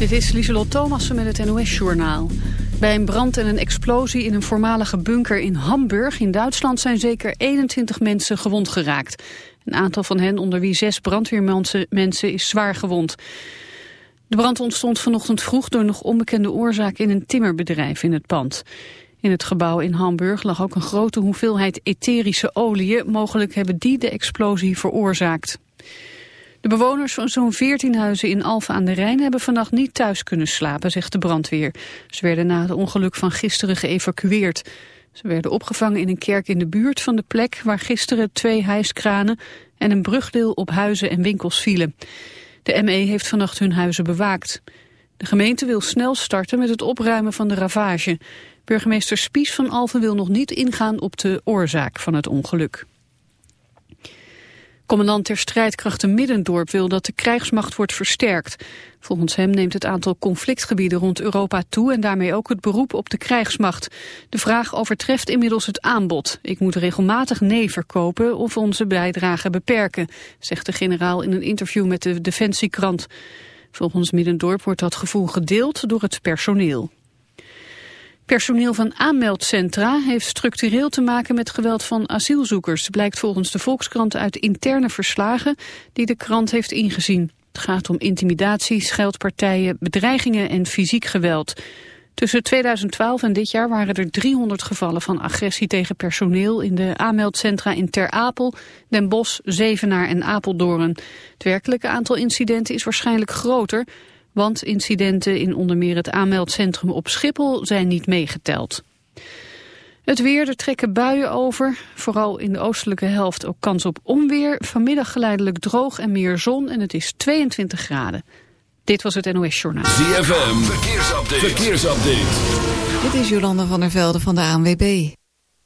Dit is Lieselot Thomassen met het NOS-journaal. Bij een brand en een explosie in een voormalige bunker in Hamburg in Duitsland zijn zeker 21 mensen gewond geraakt. Een aantal van hen, onder wie zes brandweermensen, is zwaar gewond. De brand ontstond vanochtend vroeg door nog onbekende oorzaak in een timmerbedrijf in het pand. In het gebouw in Hamburg lag ook een grote hoeveelheid etherische oliën. Mogelijk hebben die de explosie veroorzaakt. De bewoners van zo'n 14 huizen in Alphen aan de Rijn hebben vannacht niet thuis kunnen slapen, zegt de brandweer. Ze werden na het ongeluk van gisteren geëvacueerd. Ze werden opgevangen in een kerk in de buurt van de plek waar gisteren twee hijskranen en een brugdeel op huizen en winkels vielen. De ME heeft vannacht hun huizen bewaakt. De gemeente wil snel starten met het opruimen van de ravage. Burgemeester Spies van Alphen wil nog niet ingaan op de oorzaak van het ongeluk. Commandant ter strijdkrachten Middendorp wil dat de krijgsmacht wordt versterkt. Volgens hem neemt het aantal conflictgebieden rond Europa toe... en daarmee ook het beroep op de krijgsmacht. De vraag overtreft inmiddels het aanbod. Ik moet regelmatig nee verkopen of onze bijdrage beperken... zegt de generaal in een interview met de Defensiekrant. Volgens Middendorp wordt dat gevoel gedeeld door het personeel. Personeel van aanmeldcentra heeft structureel te maken met geweld van asielzoekers, blijkt volgens de Volkskrant uit interne verslagen die de krant heeft ingezien. Het gaat om intimidatie, scheldpartijen, bedreigingen en fysiek geweld. Tussen 2012 en dit jaar waren er 300 gevallen van agressie tegen personeel in de aanmeldcentra in Ter Apel, Den Bosch, Zevenaar en Apeldoorn. Het werkelijke aantal incidenten is waarschijnlijk groter, want incidenten in onder meer het aanmeldcentrum op Schiphol zijn niet meegeteld. Het weer, er trekken buien over. Vooral in de oostelijke helft ook kans op onweer. Vanmiddag geleidelijk droog en meer zon en het is 22 graden. Dit was het NOS Journaal. ZFM, verkeersupdate. verkeersupdate. Dit is Jolanda van der Velde van de ANWB.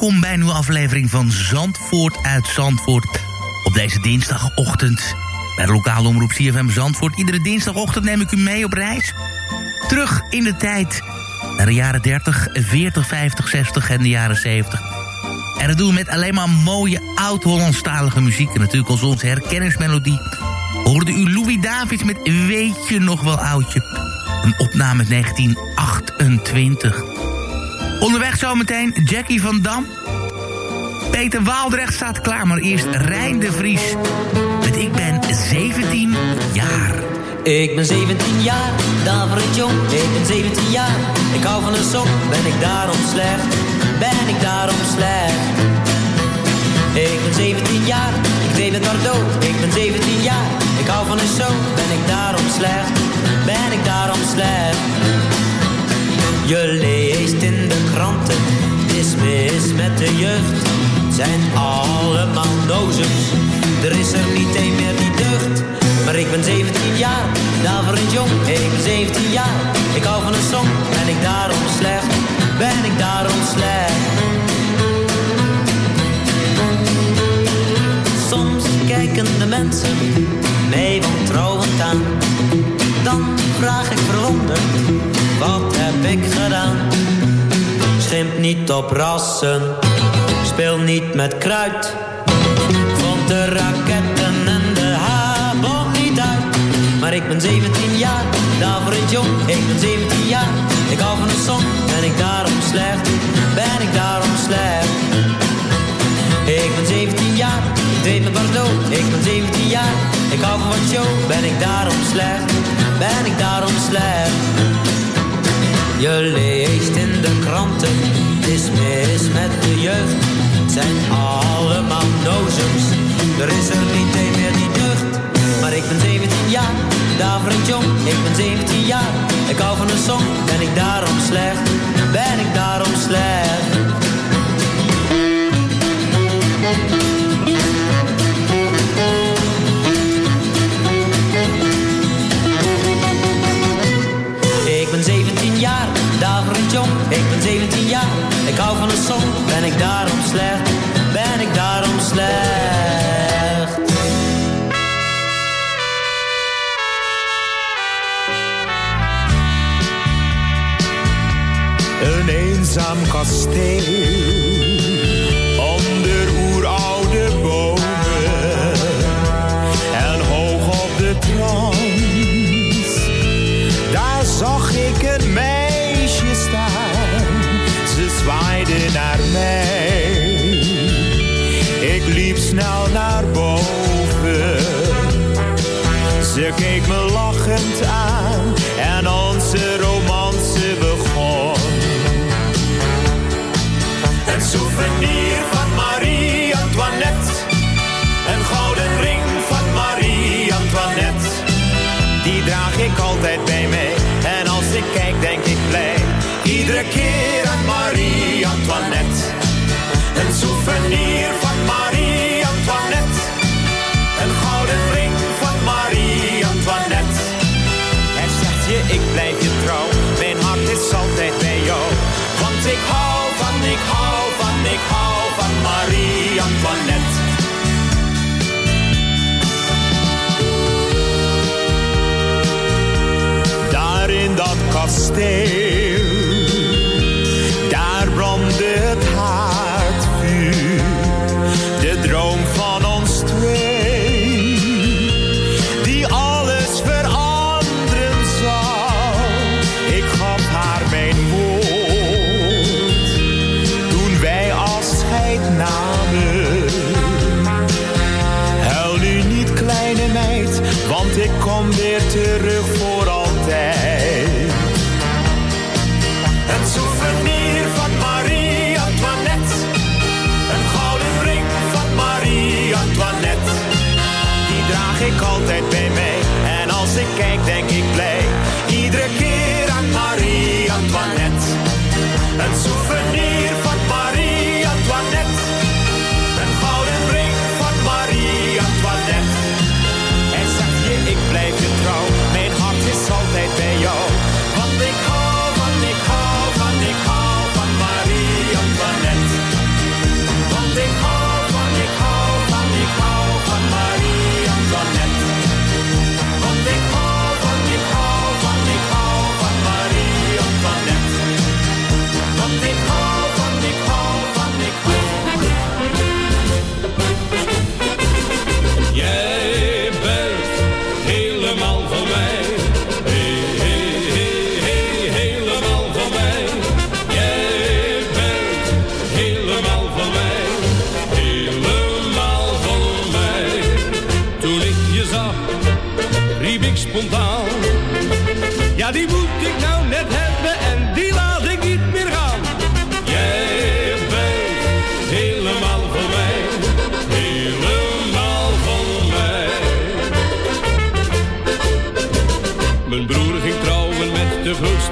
welkom bij een nieuwe aflevering van Zandvoort uit Zandvoort. Op deze dinsdagochtend bij de lokale omroep CFM Zandvoort. Iedere dinsdagochtend neem ik u mee op reis. Terug in de tijd naar de jaren 30, 40, 50, 60 en de jaren 70. En dat doen we met alleen maar mooie oud-Hollandstalige muziek. En natuurlijk als onze herkenningsmelodie hoorde u Louis Davids met Weet je nog wel oudje. Een opname uit 1928. Onderweg zometeen Jackie van Dam. Peter Waaldrecht staat klaar, maar eerst Rijn de Vries. Ik ben 17 jaar. Ik ben 17 jaar, daverend jong, ik ben 17 jaar. Ik hou van een song, ben ik daarom slecht? Ben ik daarom slecht? Ik ben 17 jaar, ik deed het maar dood. Ik ben 17 jaar, ik hou van een show, ben ik daarom slecht? Ben ik daarom slecht? Je leest in de kranten, is mis met de jeugd. Zijn allemaal nozes, er is er niet meer die deugt. Maar ik ben 17 jaar, daverend jong, ik ben 17 jaar. Ik hou van een song, ben ik daarom slecht? Ben ik daarom slecht? Soms kijken de mensen mij wantrouwend aan. Dan vraag ik verwonderd, wat heb ik gedaan? Schimp niet op rassen, speel niet met kruid. Vond de raketten en de habon niet uit. Maar ik ben 17 jaar, daverend jong, ik ben 17 jaar. Ik hou van een song, ben ik daarom slecht? Ben ik daarom slecht? Ik ben 17 jaar, ik deed met Bordeaux. Ik ben 17 jaar, ik hou van wat show. Ben ik daarom slecht? Ben ik daarom slecht? Je leest in de kranten, het is mis met de jeugd. Zijn allemaal nozems, er is er niet een meer die deugd. Maar ik ben 17 jaar, daverend jong, ik ben 17 jaar. Ik hou van een song, ben ik daarom slecht? Ben ik daarom slecht? jaar, een jong. Ik ben 17 jaar, ik hou van een song. Ben ik daarom slecht, ben ik daarom slecht. Een eenzaam kasteel ze keek me lachend aan en onze romance begon. Een souvenir van Marie-Antoinette. Een gouden ring van Marie-Antoinette. Die draag ik altijd bij mij. En als ik kijk, denk ik blij. Iedere keer aan Marie-Antoinette. Een souvenir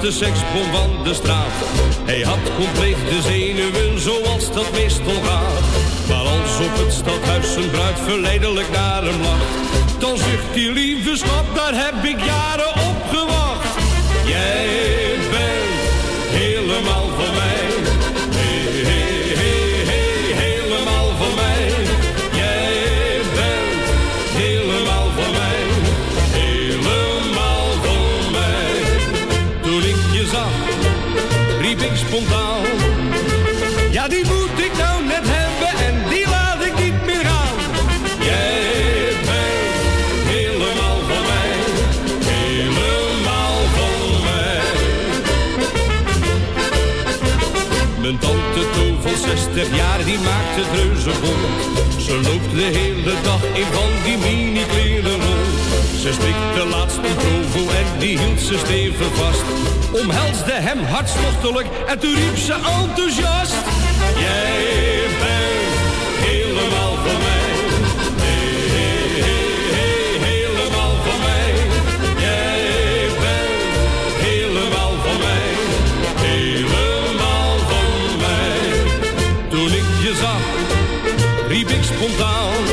de seksbom van de straat. Hij had compleet de zenuwen zoals dat meestal gaat. Maar als op het stadhuis zijn bruid verleidelijk naar hem lacht. Dan zucht die lieve schat, daar heb ik jaren op gewacht. Jij bent helemaal 60 jaar, die maakt het reuze vol. Ze loopt de hele dag in van die mini-kleren. Ze strikte laatst een provo en die hield ze stevig vast. Omhelsde hem hartstochtelijk en toen riep ze enthousiast. Jij riep ik spontaan.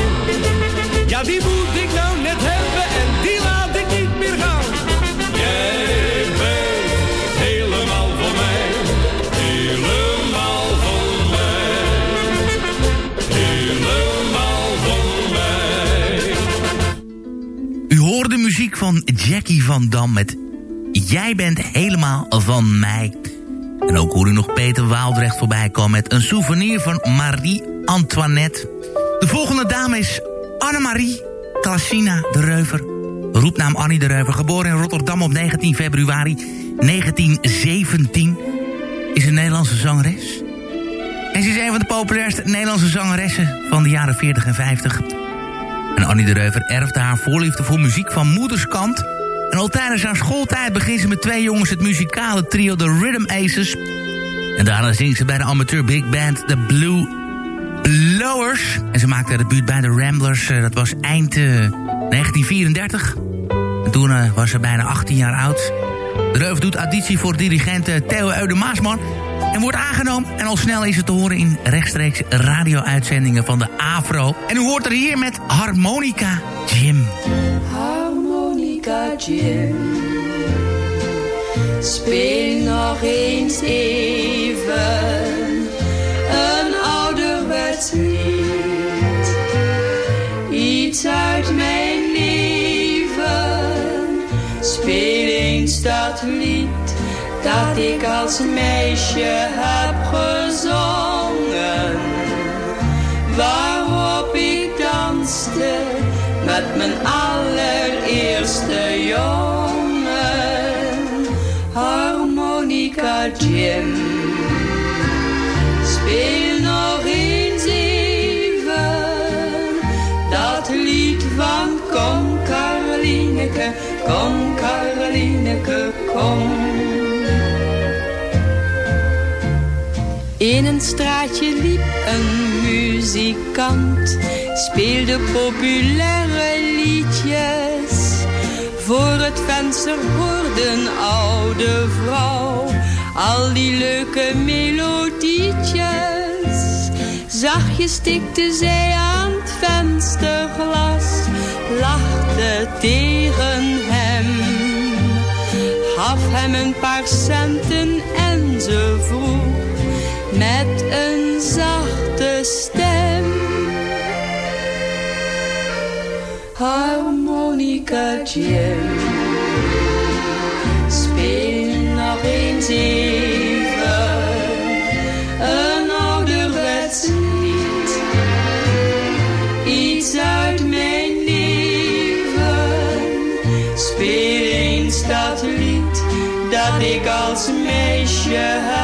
Ja, die moet ik nou net hebben en die laat ik niet meer gaan. Jij bent helemaal van mij, helemaal van mij, helemaal van mij. U hoorde muziek van Jackie van Dam met Jij bent helemaal van mij. En ook hoor u nog Peter Waaldrecht voorbij komen met een souvenir van Marie Antoinette. De volgende dame is Annemarie Klassina de Reuver. Roepnaam Annie de Reuver, geboren in Rotterdam op 19 februari 1917. Is een Nederlandse zangeres. En ze is een van de populairste Nederlandse zangeressen van de jaren 40 en 50. En Annie de Reuver erfde haar voorliefde voor muziek van moederskant... En al tijdens haar schooltijd begint ze met twee jongens het muzikale trio The Rhythm Aces. En daarna zingt ze bij de amateur big band The Blue Lowers. En ze maakte de buurt bij de Ramblers, eh, dat was eind uh, 1934. En toen uh, was ze bijna 18 jaar oud. De Reuf doet auditie voor dirigent Theo Eude Maasman... en wordt aangenomen. En al snel is het te horen in rechtstreeks radio-uitzendingen van de AFRO. En u hoort er hier met Harmonica Jim. Speel nog eens even een ouderwets lied. Iets uit mijn leven. Speel eens dat lied dat ik als meisje heb gezongen. Waarop ik danste met mijn allereerste jongen, harmonica Jim. Speel nog eens even dat lied van Kom Carolineke, kom Carolineke, kom. In een straatje liep een muzikant, speelde populaire het venster hoorde een oude vrouw al die leuke melodietjes. Zachtjes tikte zij aan het vensterglas, lachte tegen hem. Gaf hem een paar centen en ze vroeg met een zachte stem. Harmonica Jim, een ouderwets lied. Iets uit mijn leven, speel eens dat lied dat ik als meisje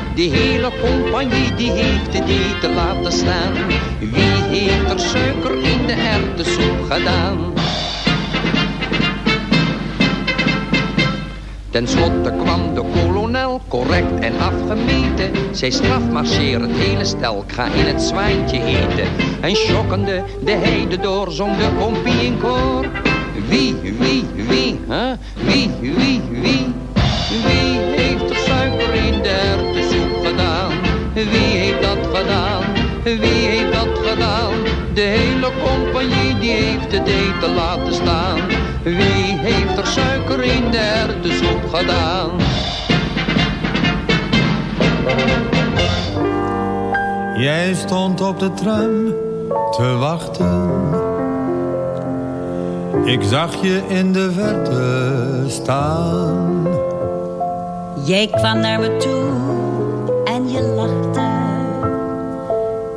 Die hele compagnie die heeft niet te laten staan. Wie heeft er suiker in de erwtensoep gedaan? Ten slotte kwam de kolonel, correct en afgemeten. Zij strafmarcheer het hele stel, ik ga in het zwijntje eten. En schokkende de heide door, zong de kompie in koor. Wie, wie, wie, hè? Wie, wie, wie? Wie heeft er suiker in de? Wie heeft dat gedaan? Wie heeft dat gedaan? De hele compagnie die heeft het eten laten staan. Wie heeft er suiker in de erwtensoep gedaan? Jij stond op de tram te wachten. Ik zag je in de verte staan. Jij kwam naar me toe en je lachte.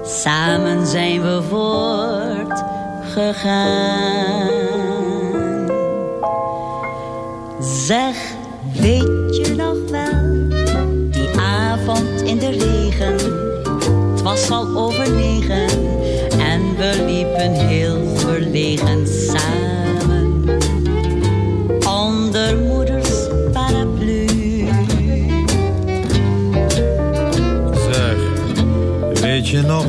Samen zijn we voortgegaan. Zeg, weet je nog wel, die avond in de regen. Het was al over negen en we liepen heel verlegen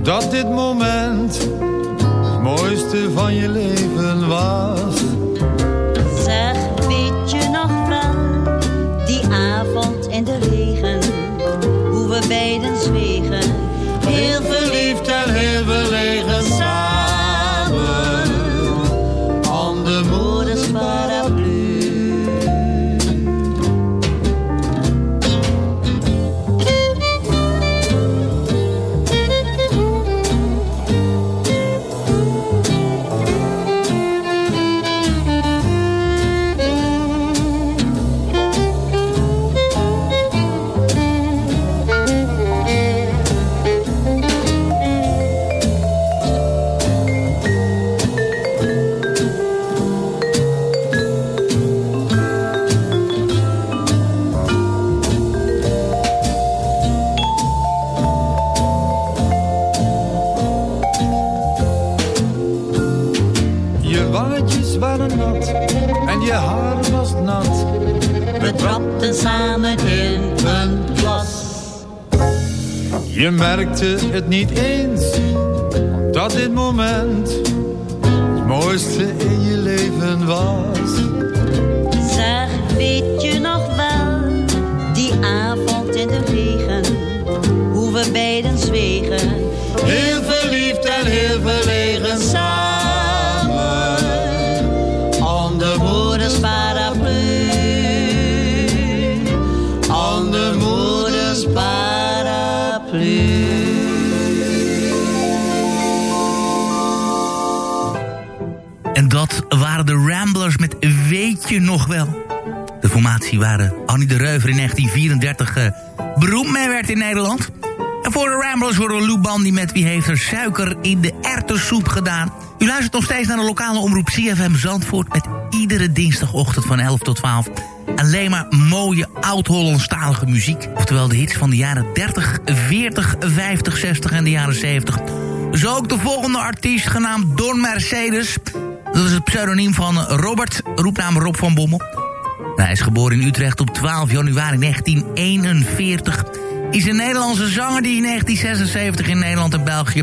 omdat dit moment het mooiste van je leven was. Merkte het niet eens, dat dit moment formatie waar Annie de Reuver in 1934 eh, beroemd mee werd in Nederland. En voor de Ramblers horen Lou Bandy met Wie heeft er suiker in de erwtensoep gedaan. U luistert nog steeds naar de lokale omroep CFM Zandvoort... met iedere dinsdagochtend van 11 tot 12 alleen maar mooie oud-Hollandstalige muziek. Oftewel de hits van de jaren 30, 40, 50, 60 en de jaren 70. Zo ook de volgende artiest genaamd Don Mercedes... Dat is het pseudoniem van Robert, roepnaam Rob van Bommel. Hij is geboren in Utrecht op 12 januari 1941. Is een Nederlandse zanger die in 1976 in Nederland en België...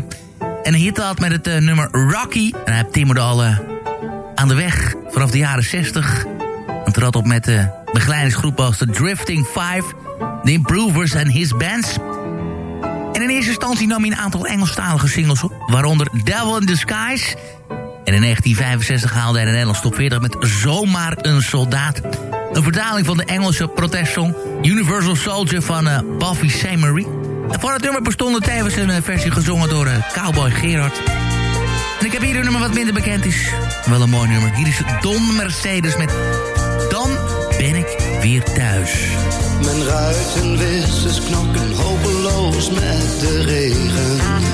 een hit had met het eh, nummer Rocky. En hij timmerde al eh, aan de weg vanaf de jaren 60. En trad op met de begeleidingsgroep als de Drifting Five... The Improvers en His Bands... En in eerste instantie nam hij een aantal Engelstalige singles op... waaronder Devil in Disguise... En in 1965 haalde hij de Nederlands top 40 met Zomaar een Soldaat. Een vertaling van de Engelse protestsong Universal Soldier van uh, Buffy Samory. En van het nummer bestonden tevens een eh, versie gezongen door eh, Cowboy Gerard. En ik heb hier een nummer wat minder bekend is. Wel een mooi nummer. Hier is Don Mercedes met Dan ben ik weer thuis. Mijn ruitenwissers knokken hopeloos met de regen.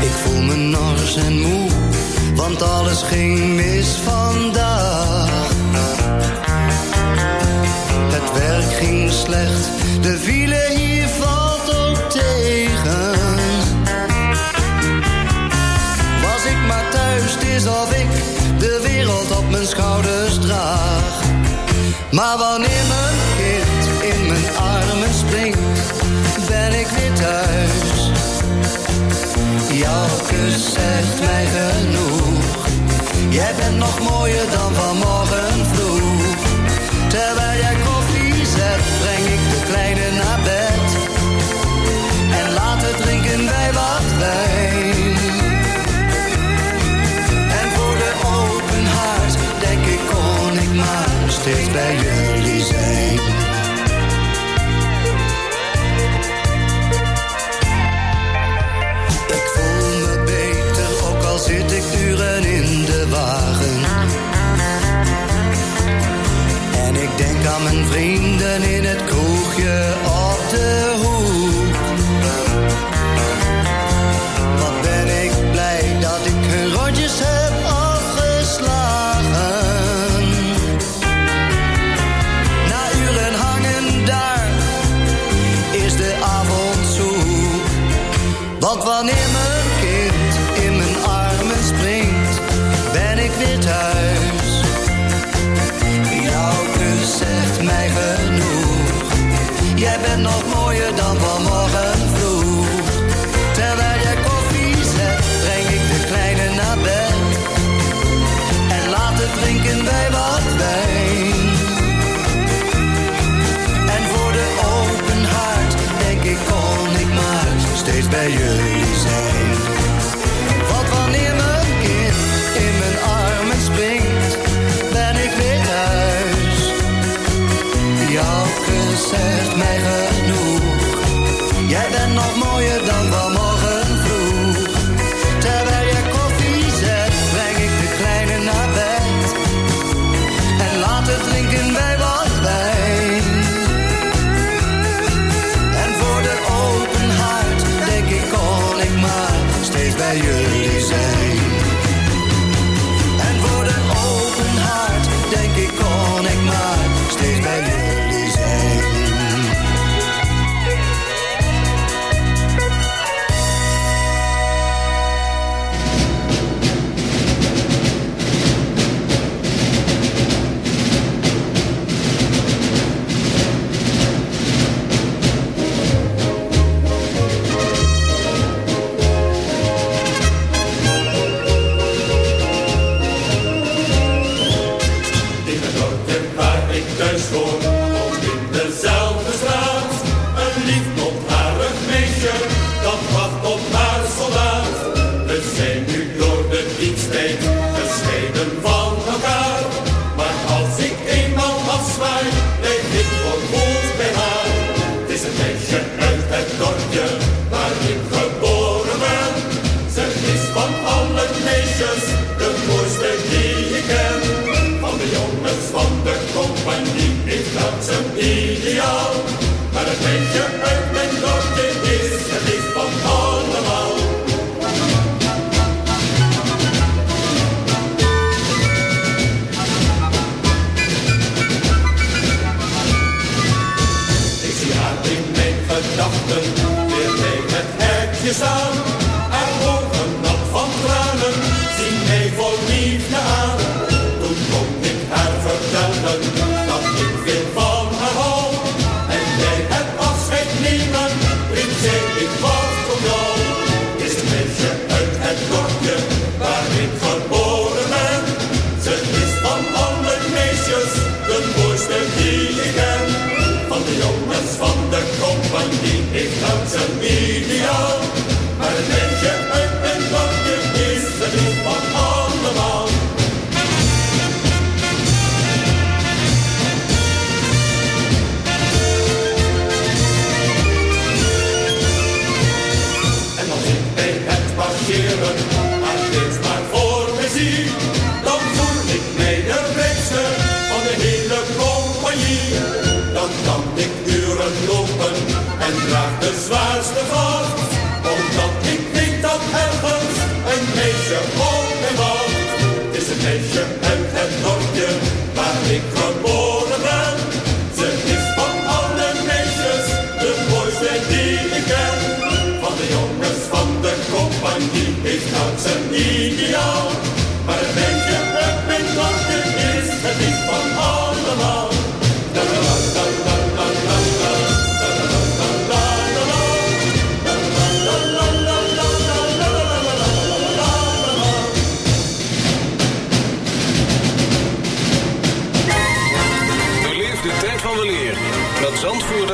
Ik voel me nors en moe, want alles ging mis vandaag. Het werk ging slecht, de file hier valt ook tegen. Was ik maar thuis, is of ik de wereld op mijn schouders draag. Maar wanneer mijn kind in mijn armen springt, ben ik weer thuis. Jouw kus zegt mij genoeg. Jij bent nog mooier dan vanmorgen. Yeah. meilleurs ik verboden ben. Ze is van andere meisjes de mooiste die ik. Van de jongens van de compagnie, ik had ze niet.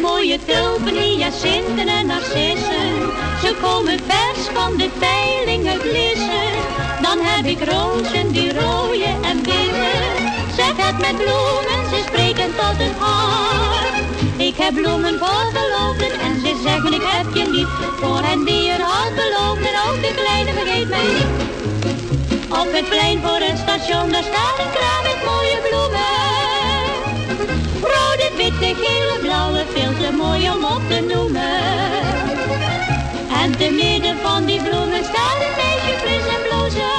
mooie tulpen, hyacinten en narcissen. Ze komen vers van de peilingen glissen. Dan heb ik rozen die rooien en witte. Zeg het met bloemen, ze spreken tot het hart. Ik heb bloemen voor en ze zeggen ik heb je lief. Voor hen die een hart beloofden, ook de kleine vergeet mij niet. Op het plein voor het station, daar staat een kraam met mooie. Witte, gele, blauwe, veel te mooi om op te noemen. En te midden van die bloemen staat een meisje fris en blozen.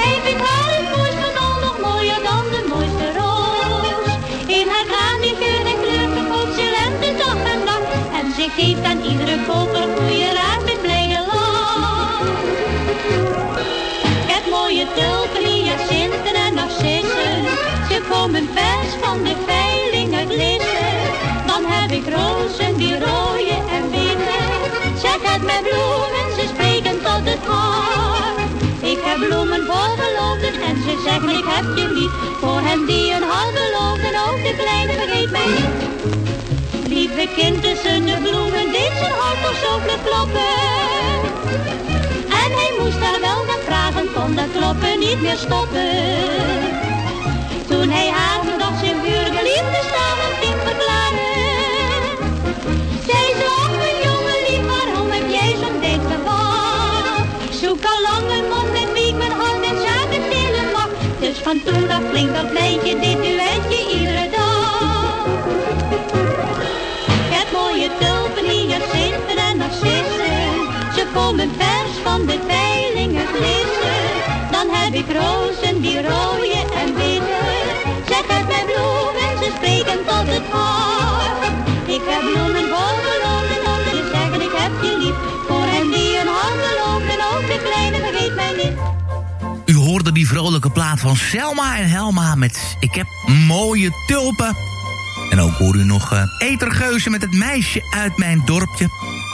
Hij vindt haar het mooiste van al nog mooier dan de mooiste roos. In haar kraan die geur en kleur verkoopt ze lente dag en nacht. En ze geeft aan iedere koper goede raad met blijde lach. Heb mooie tulpen, hyacinten en narcissen. Ze komen vers van de Bloemen voor geloofden en ze zeggen ik heb je lief. Voor hen die een hart beloofden, ook de kleine vergeet mij niet. Lieve kind tussen de bloemen deed zijn hart toch zo vlug kloppen. En hij moest daar wel naar vragen, kon dat kloppen niet meer stoppen. Van toen af klinkt dat lijntje, dit duetje iedere dag. Heb mooie tulpen, hyacinten en narcissen. Ze komen vers van de veilingen glissen. Dan heb ik rozen vrolijke plaat van Selma en Helma met Ik heb mooie tulpen. En ook hoor u nog uh, Etergeuzen met het meisje uit mijn dorpje.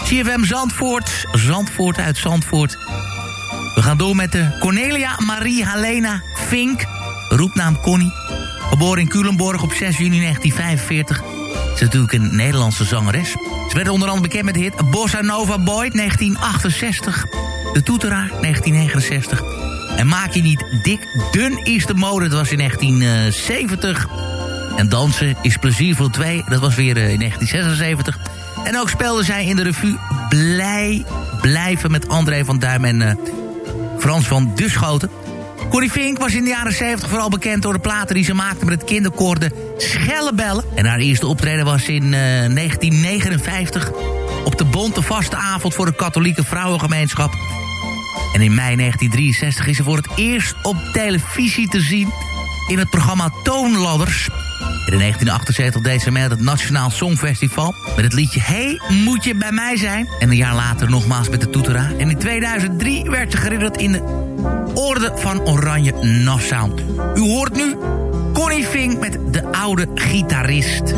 CFM Zandvoort, Zandvoort uit Zandvoort. We gaan door met de Cornelia Marie Helena Fink, roepnaam Connie. Geboren in Culemborg op 6 juni 1945. Ze is natuurlijk een Nederlandse zangeres. Ze werd onder andere bekend met de hit Bossa Nova Boy 1968. De Toeteraar 1969. En maak je niet dik, dun is de mode. Dat was in 1970. En dansen is plezier voor twee. Dat was weer eh, in 1976. En ook speelde zij in de revue Blij Blijven met André van Duim en uh, Frans van Duschoten. Corrie Fink was in de jaren 70 vooral bekend door de platen die ze maakte met het kinderkoor de Schellebellen. En haar eerste optreden was in uh, 1959 op de Bonte Vaste Avond voor de katholieke vrouwengemeenschap. En in mei 1963 is ze voor het eerst op televisie te zien in het programma Toonladders. In 1978 deed ze mee het Nationaal Songfestival... met het liedje Hey, moet je bij mij zijn? En een jaar later nogmaals met de toetera. En in 2003 werd ze geridderd in de Orde van Oranje Nassau. U hoort nu Connie Fink met De Oude Gitarist.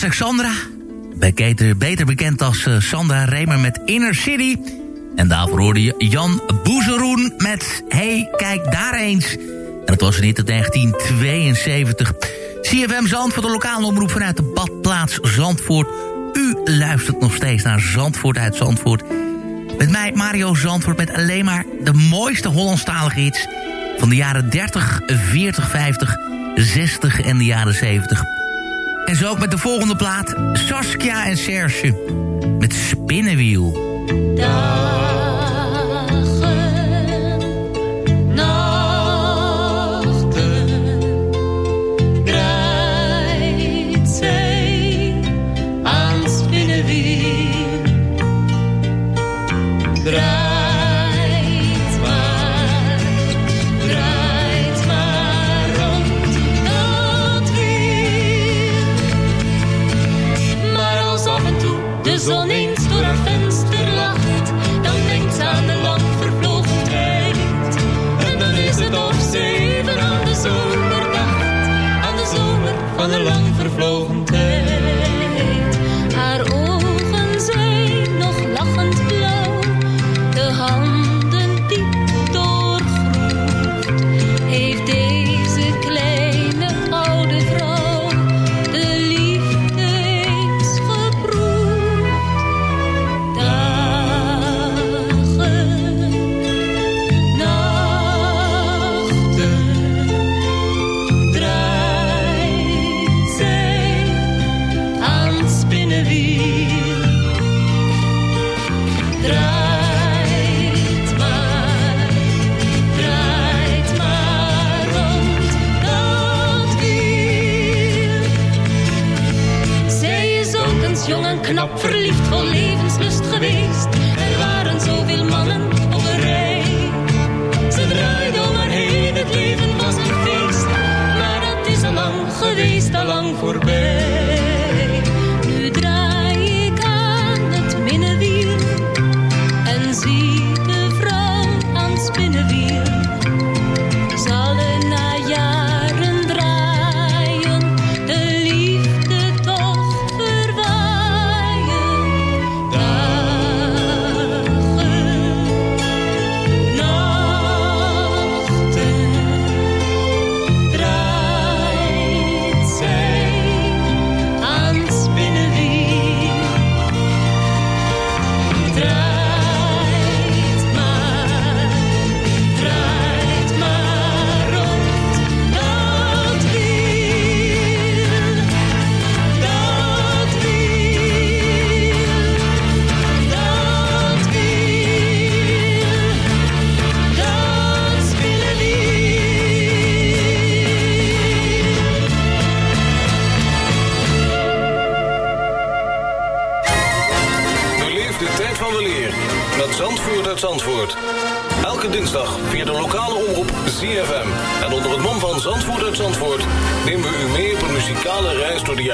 was Alexandra. Beter, beter bekend als eh, Sandra Remer met Inner City. En daarvoor hoorde je Jan Boezeroen met Hey, kijk daar eens. En dat was in 1972. CFM Zandvoort, de lokale omroep vanuit de badplaats Zandvoort. U luistert nog steeds naar Zandvoort uit Zandvoort. Met mij Mario Zandvoort met alleen maar de mooiste Hollandstalige hits... van de jaren 30, 40, 50, 60 en de jaren 70... En zo ook met de volgende plaat. Saskia en Serge. Met Spinnenwiel.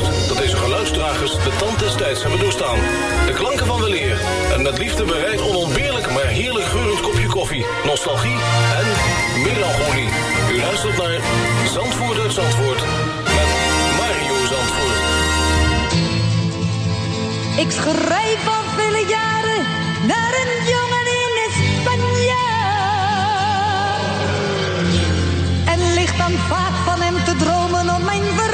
dat deze geluidsdragers de tand des tijds hebben doorstaan. De klanken van weleer en met liefde bereid onontbeerlijk maar heerlijk geurend kopje koffie, nostalgie en melancholie. U luistert naar Zandvoort uit Zandvoort met Mario Zandvoort. Ik schrijf al vele jaren naar een jongen in Spanje. En ligt dan vaak van hem te dromen op mijn verhaal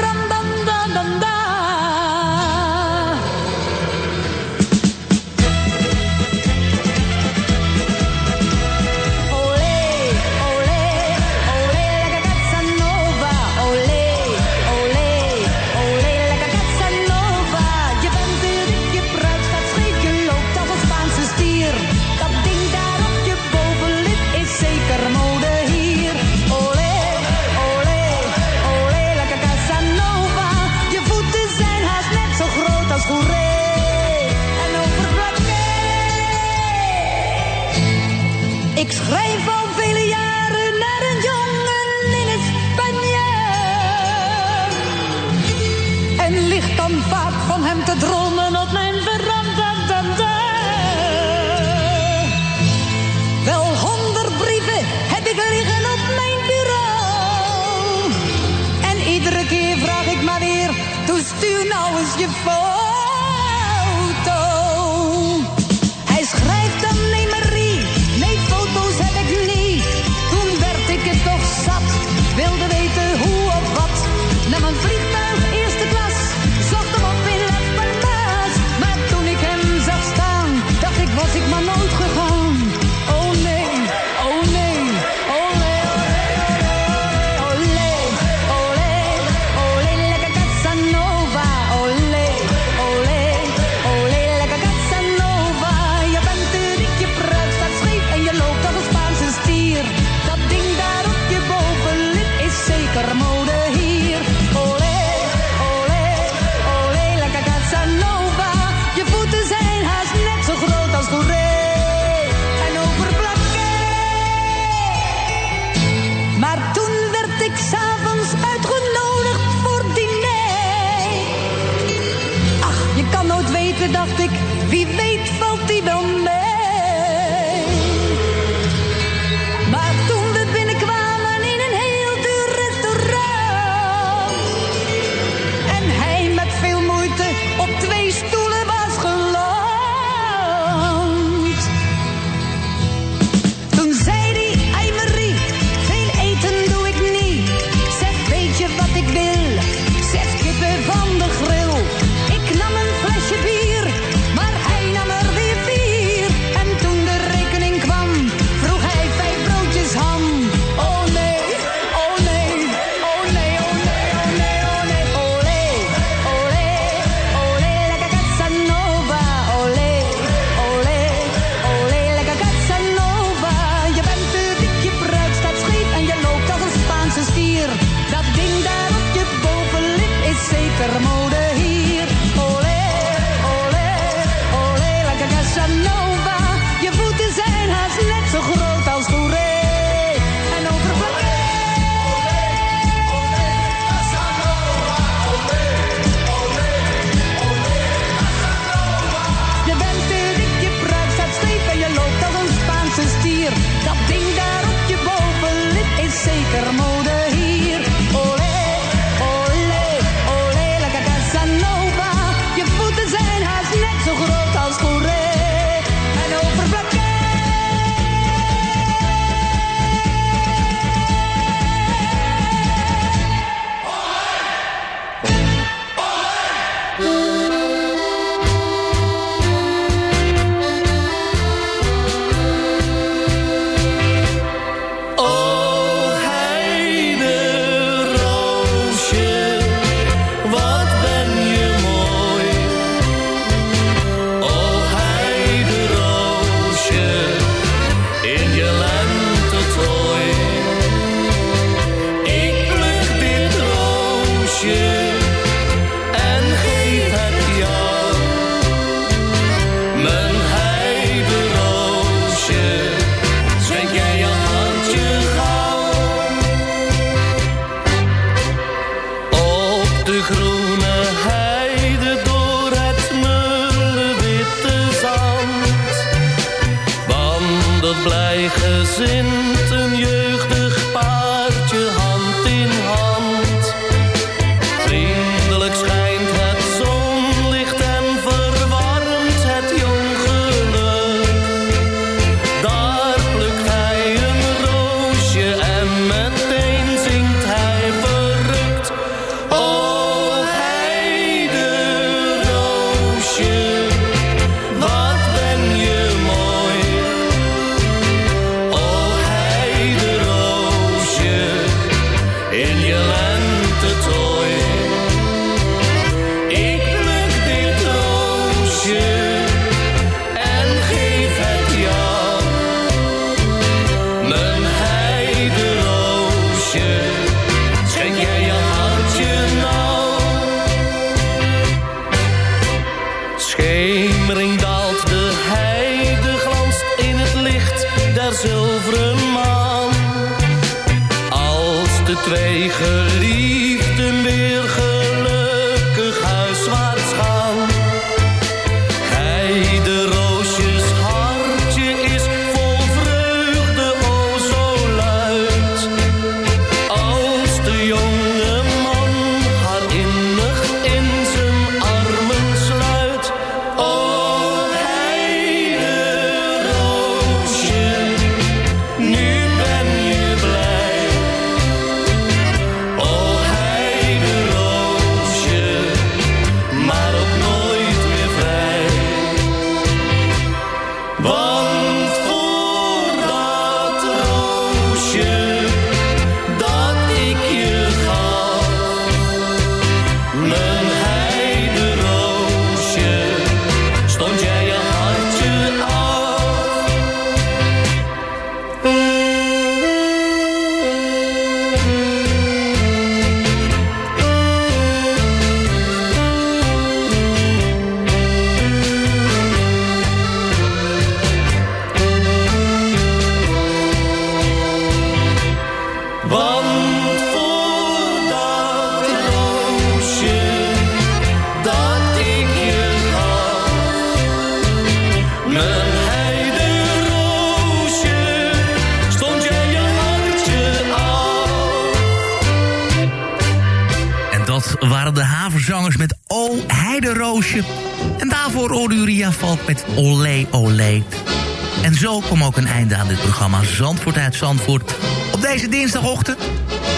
kwam ook een einde aan dit programma Zandvoort uit Zandvoort. Op deze dinsdagochtend.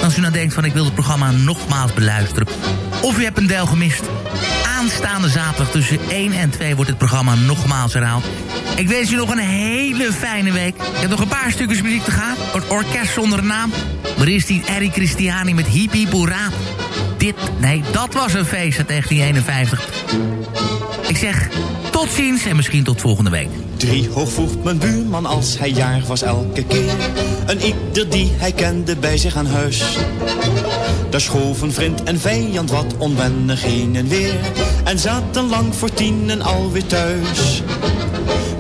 Als u nou denkt van ik wil het programma nogmaals beluisteren. Of u hebt een deel gemist. Aanstaande zaterdag tussen 1 en 2 wordt het programma nogmaals herhaald. Ik wens u nog een hele fijne week. Ik heb nog een paar stukjes muziek te gaan. Het orkest zonder naam. Maar is die Eric Christiani met Hiep Hoera. Dit, nee, dat was een feest uit 1951. Ik zeg tot ziens en misschien tot volgende week. Drie hoog voegt mijn buurman als hij jaar was elke keer. Een ieder die hij kende bij zich aan huis. Daar schoven vriend en vijand wat onwennig heen en weer. En zaten lang voor tienen alweer thuis.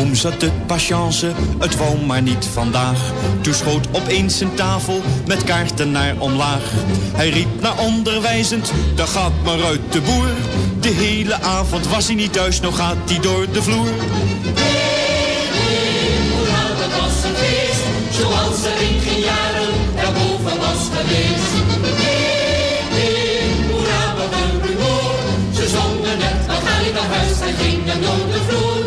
Oom zat de patience, het wou maar niet vandaag. Toen schoot opeens een tafel met kaarten naar omlaag. Hij riep naar onderwijzend, daar gaat maar uit de boer. De hele avond was hij niet thuis, nou gaat hij door de vloer. Zoals er in geen jaren daarboven was geweest. Hey, hey, hoera, wat een rumoer. Ze zongen net, we gaan niet naar huis en gingen door de vloer.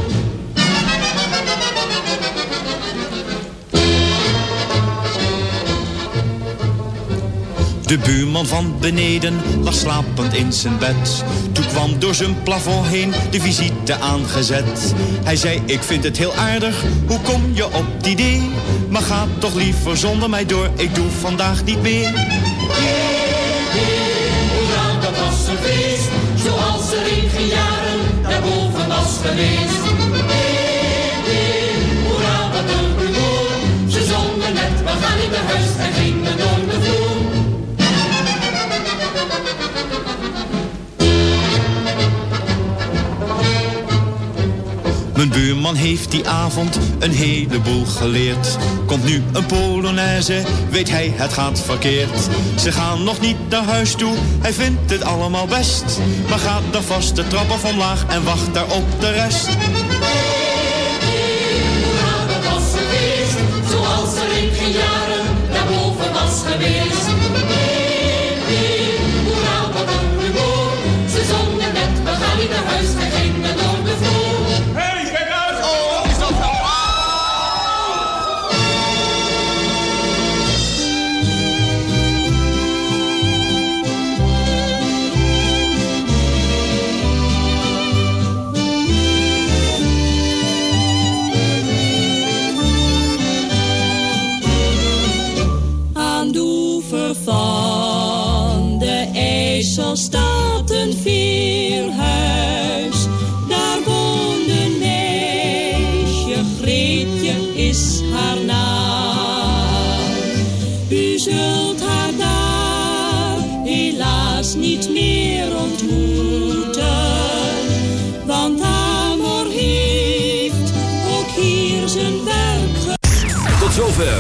De buurman van beneden lag slapend in zijn bed. Toen kwam door zijn plafond heen de visite aangezet. Hij zei, ik vind het heel aardig, hoe kom je op het idee? Maar ga toch liever zonder mij door, ik doe vandaag niet meer. Hoera, dat was een feest. Zoals er in geen jaren daarboven was geweest. Buurman heeft die avond een heleboel geleerd. Komt nu een Polonaise, weet hij het gaat verkeerd. Ze gaan nog niet naar huis toe, hij vindt het allemaal best. Maar gaat dan vast de trap af omlaag en wacht daar op de rest. Zoals er in jaren daarboven was geweest.